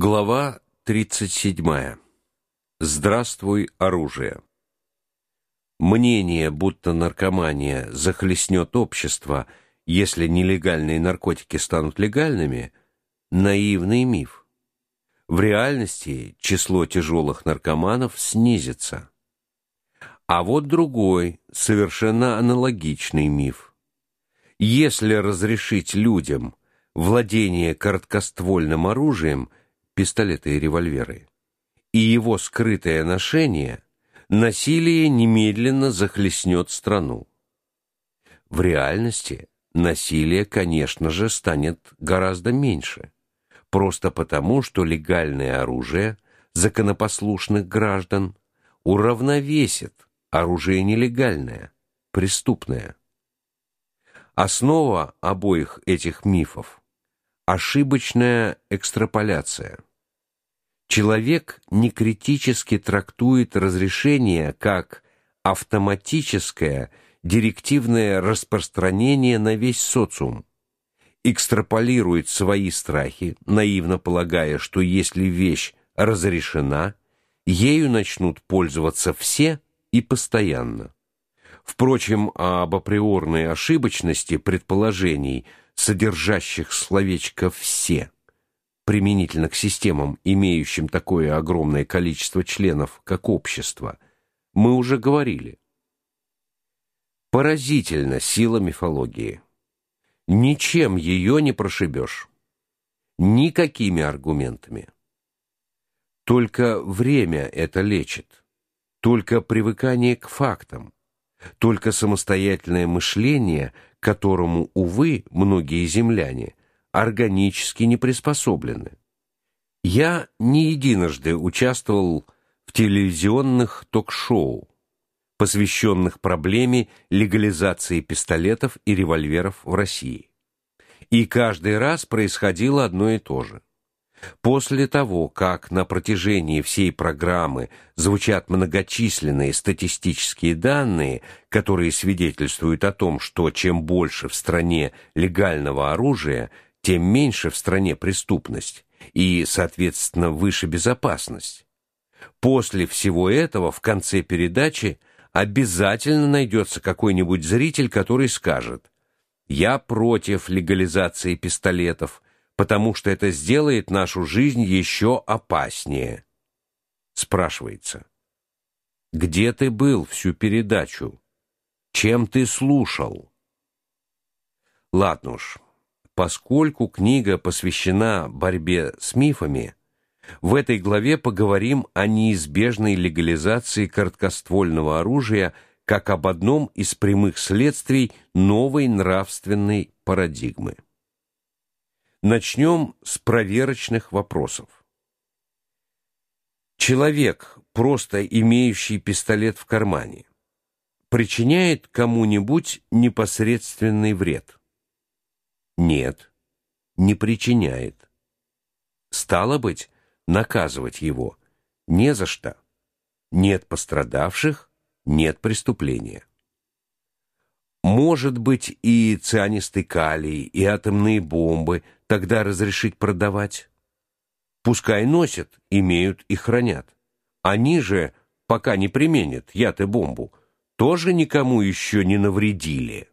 Глава 37. Здравствуй, оружие. Мнение, будто наркомания захлестнет общество, если нелегальные наркотики станут легальными, наивный миф. В реальности число тяжелых наркоманов снизится. А вот другой, совершенно аналогичный миф. Если разрешить людям владение короткоствольным оружием, пистолеты и револьверы, и его скрытое ношение, насилие немедленно захлестнет страну. В реальности насилие, конечно же, станет гораздо меньше, просто потому, что легальное оружие законопослушных граждан уравновесит оружие нелегальное, преступное. Основа обоих этих мифов ошибочная экстраполяция. Человек не критически трактует разрешение как автоматическое директивное распространение на весь социум. Экстраполирует свои страхи, наивно полагая, что если вещь разрешена, ею начнут пользоваться все и постоянно. Впрочем, об априорной ошибочности предположений, содержащих словечко все применительно к системам, имеющим такое огромное количество членов, как общество, мы уже говорили. Поразительна сила мифологии. Ничем ее не прошибешь. Никакими аргументами. Только время это лечит. Только привыкание к фактам. Только самостоятельное мышление, которому увы многие земляне органически не приспособлены. Я не единожды участвовал в телевизионных ток-шоу, посвященных проблеме легализации пистолетов и револьверов в России. И каждый раз происходило одно и то же. После того, как на протяжении всей программы звучат многочисленные статистические данные, которые свидетельствуют о том, что чем больше в стране легального оружия, тем меньше в стране преступность и, соответственно, выше безопасность. После всего этого в конце передачи обязательно найдется какой-нибудь зритель, который скажет: "Я против легализации пистолетов, потому что это сделает нашу жизнь еще опаснее". Спрашивается: "Где ты был всю передачу? Чем ты слушал?" Ладно уж. Поскольку книга посвящена борьбе с мифами, в этой главе поговорим о неизбежной легализации короткоствольного оружия как об одном из прямых следствий новой нравственной парадигмы. Начнем с проверочных вопросов. Человек, просто имеющий пистолет в кармане, причиняет кому-нибудь непосредственный вред? Нет, не причиняет. Стало быть, наказывать его не за что. Нет пострадавших, нет преступления. Может быть, и цианистый калий, и атомные бомбы тогда разрешить продавать. Пускай носят, имеют и хранят. Они же, пока не применят яд и бомбу, тоже никому еще не навредили.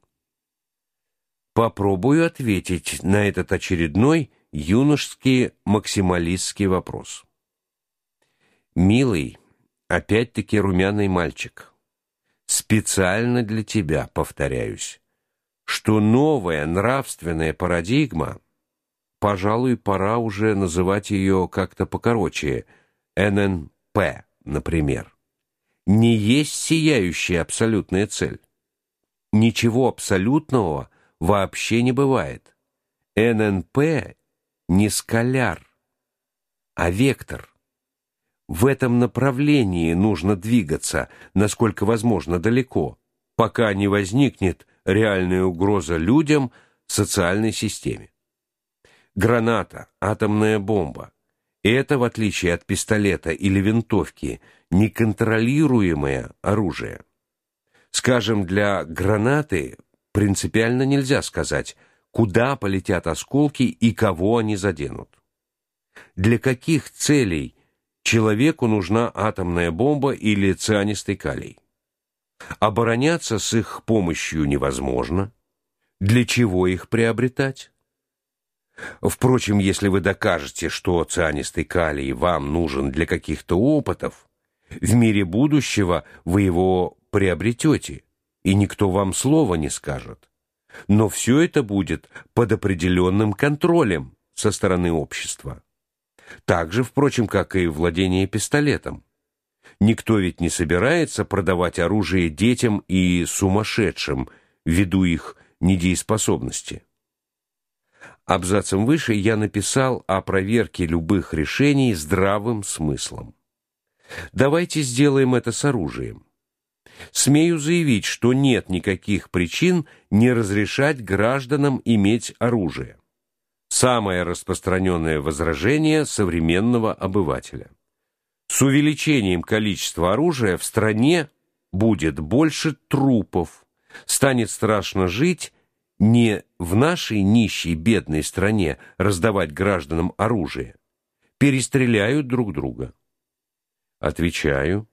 Попробую ответить на этот очередной юношеский максималистский вопрос. Милый, опять-таки румяный мальчик, специально для тебя повторяюсь, что новая нравственная парадигма, пожалуй, пора уже называть ее как-то покороче, ННП, например, не есть сияющая абсолютная цель. Ничего абсолютного вообще не бывает. ННП не скаляр, а вектор. В этом направлении нужно двигаться, насколько возможно, далеко, пока не возникнет реальная угроза людям, социальной системе. Граната, атомная бомба это, в отличие от пистолета или винтовки, неконтролируемое оружие. Скажем, для гранаты принципиально нельзя сказать, куда полетят осколки и кого они заденут. Для каких целей человеку нужна атомная бомба или цианистый калий? Обороняться с их помощью невозможно. Для чего их приобретать? Впрочем, если вы докажете, что цианистый калий вам нужен для каких-то опытов, в мире будущего вы его приобретете, и никто вам слова не скажет. Но все это будет под определенным контролем со стороны общества. Так же, впрочем, как и владение пистолетом. Никто ведь не собирается продавать оружие детям и сумасшедшим ввиду их недееспособности. Абзацем выше я написал о проверке любых решений здравым смыслом. Давайте сделаем это с оружием. Смею заявить, что нет никаких причин не разрешать гражданам иметь оружие. Самое распространенное возражение современного обывателя. С увеличением количества оружия в стране будет больше трупов. Станет страшно жить не в нашей нищей бедной стране раздавать гражданам оружие. Перестреляют друг друга. Отвечаю,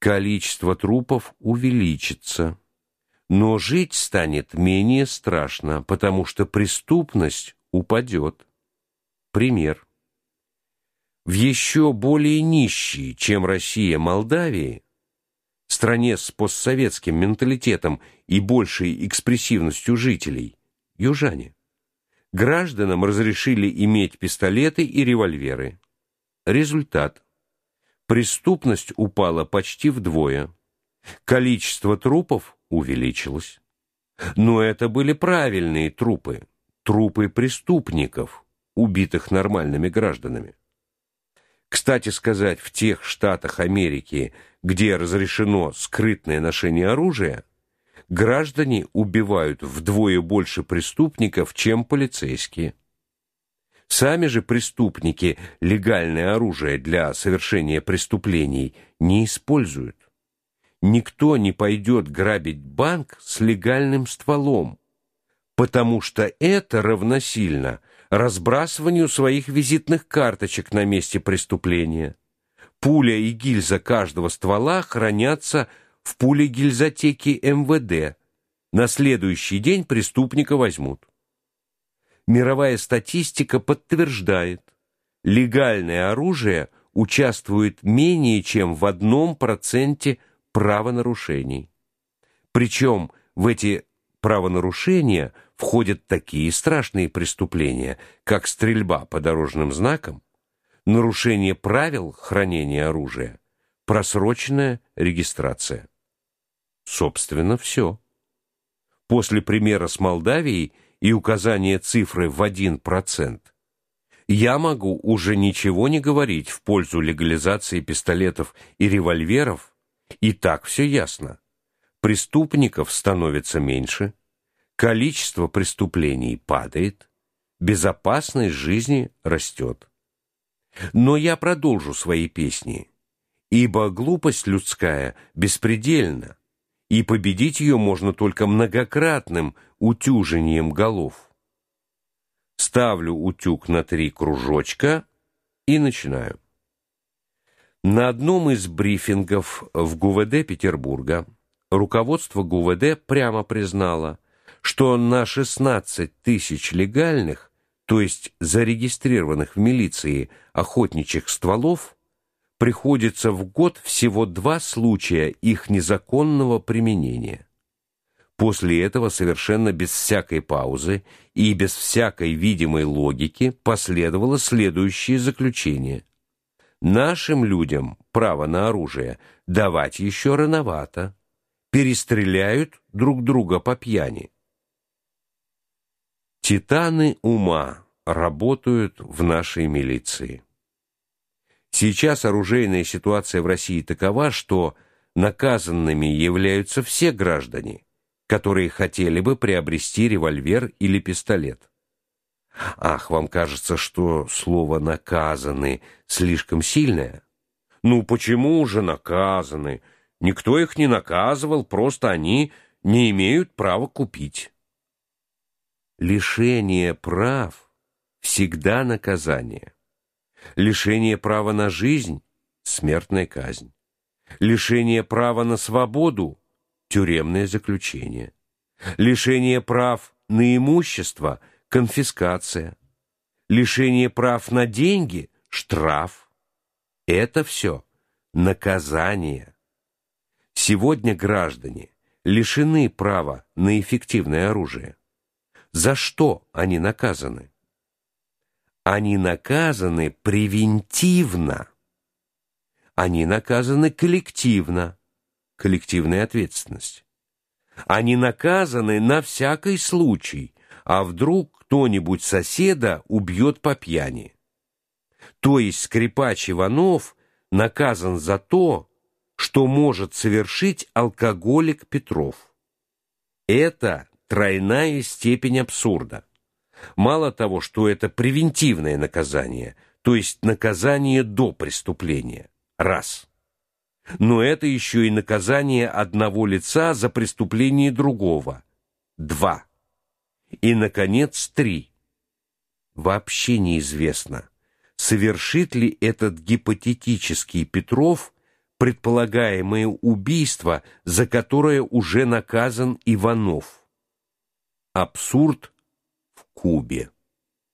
количество трупов увеличится, но жить станет менее страшно, потому что преступность упадет. Пример. В еще более нищей, чем Россия, Молдавии, стране с постсоветским менталитетом и большей экспрессивностью жителей, южане, гражданам разрешили иметь пистолеты и револьверы. Результат. Преступность упала почти вдвое. Количество трупов увеличилось. Но это были правильные трупы, трупы преступников, убитых нормальными гражданами. Кстати сказать, в тех штатах Америки, где разрешено скрытное ношение оружия, граждане убивают вдвое больше преступников, чем полицейские. Сами же преступники легальное оружие для совершения преступлений не используют. Никто не пойдет грабить банк с легальным стволом, потому что это равносильно разбрасыванию своих визитных карточек на месте преступления. Пуля и гильза каждого ствола хранятся в пуле-гильзотеке МВД. На следующий день преступника возьмут. Мировая статистика подтверждает, легальное оружие участвует менее чем в одном проценте правонарушений. Причем в эти правонарушения входят такие страшные преступления, как стрельба по дорожным знакам, нарушение правил хранения оружия, просроченная регистрация. Собственно, все. После примера с Молдавией и указания цифры в 1%, я могу уже ничего не говорить в пользу легализации пистолетов и револьверов, и так все ясно. Преступников становится меньше, количество преступлений падает, безопасность жизни растет. Но я продолжу свои песни, ибо глупость людская беспредельна, и победить ее можно только многократным утюжением голов. Ставлю утюг на три кружочка и начинаю. На одном из брифингов в ГУВД Петербурга руководство ГУВД прямо признало – что на 16 тысяч легальных, то есть зарегистрированных в милиции охотничьих стволов, приходится в год всего два случая их незаконного применения. После этого совершенно без всякой паузы и без всякой видимой логики последовало следующее заключение. Нашим людям право на оружие давать еще рановато. Перестреляют друг друга по пьяни. Титаны ума работают в нашей милиции. Сейчас оружейная ситуация в России такова, что наказанными являются все граждане, которые хотели бы приобрести револьвер или пистолет. Ах, вам кажется, что слово наказаны слишком сильное? Ну почему же наказаны? Никто их не наказывал, просто они не имеют права купить лишение прав всегда наказание. Лишение права на жизнь смертная казнь. Лишение права на свободу тюремное заключение. Лишение прав на имущество конфискация. Лишение прав на деньги штраф. Это все наказание. Сегодня граждане лишены права на эффективное оружие. За что они наказаны? Они наказаны превентивно. Они наказаны коллективно. Коллективная ответственность. Они наказаны на всякий случай, а вдруг кто-нибудь соседа убьет по пьяни. То есть скрипач Иванов наказан за то, что может совершить алкоголик Петров. Это тройная степень абсурда. Мало того, что это превентивное наказание, то есть наказание до преступления. Раз. Но это еще и наказание одного лица за преступление другого. Два. И наконец, три. Вообще неизвестно, совершит ли этот гипотетический Петров предполагаемое убийство, за которое уже наказан Иванов. Абсурд в Кубе.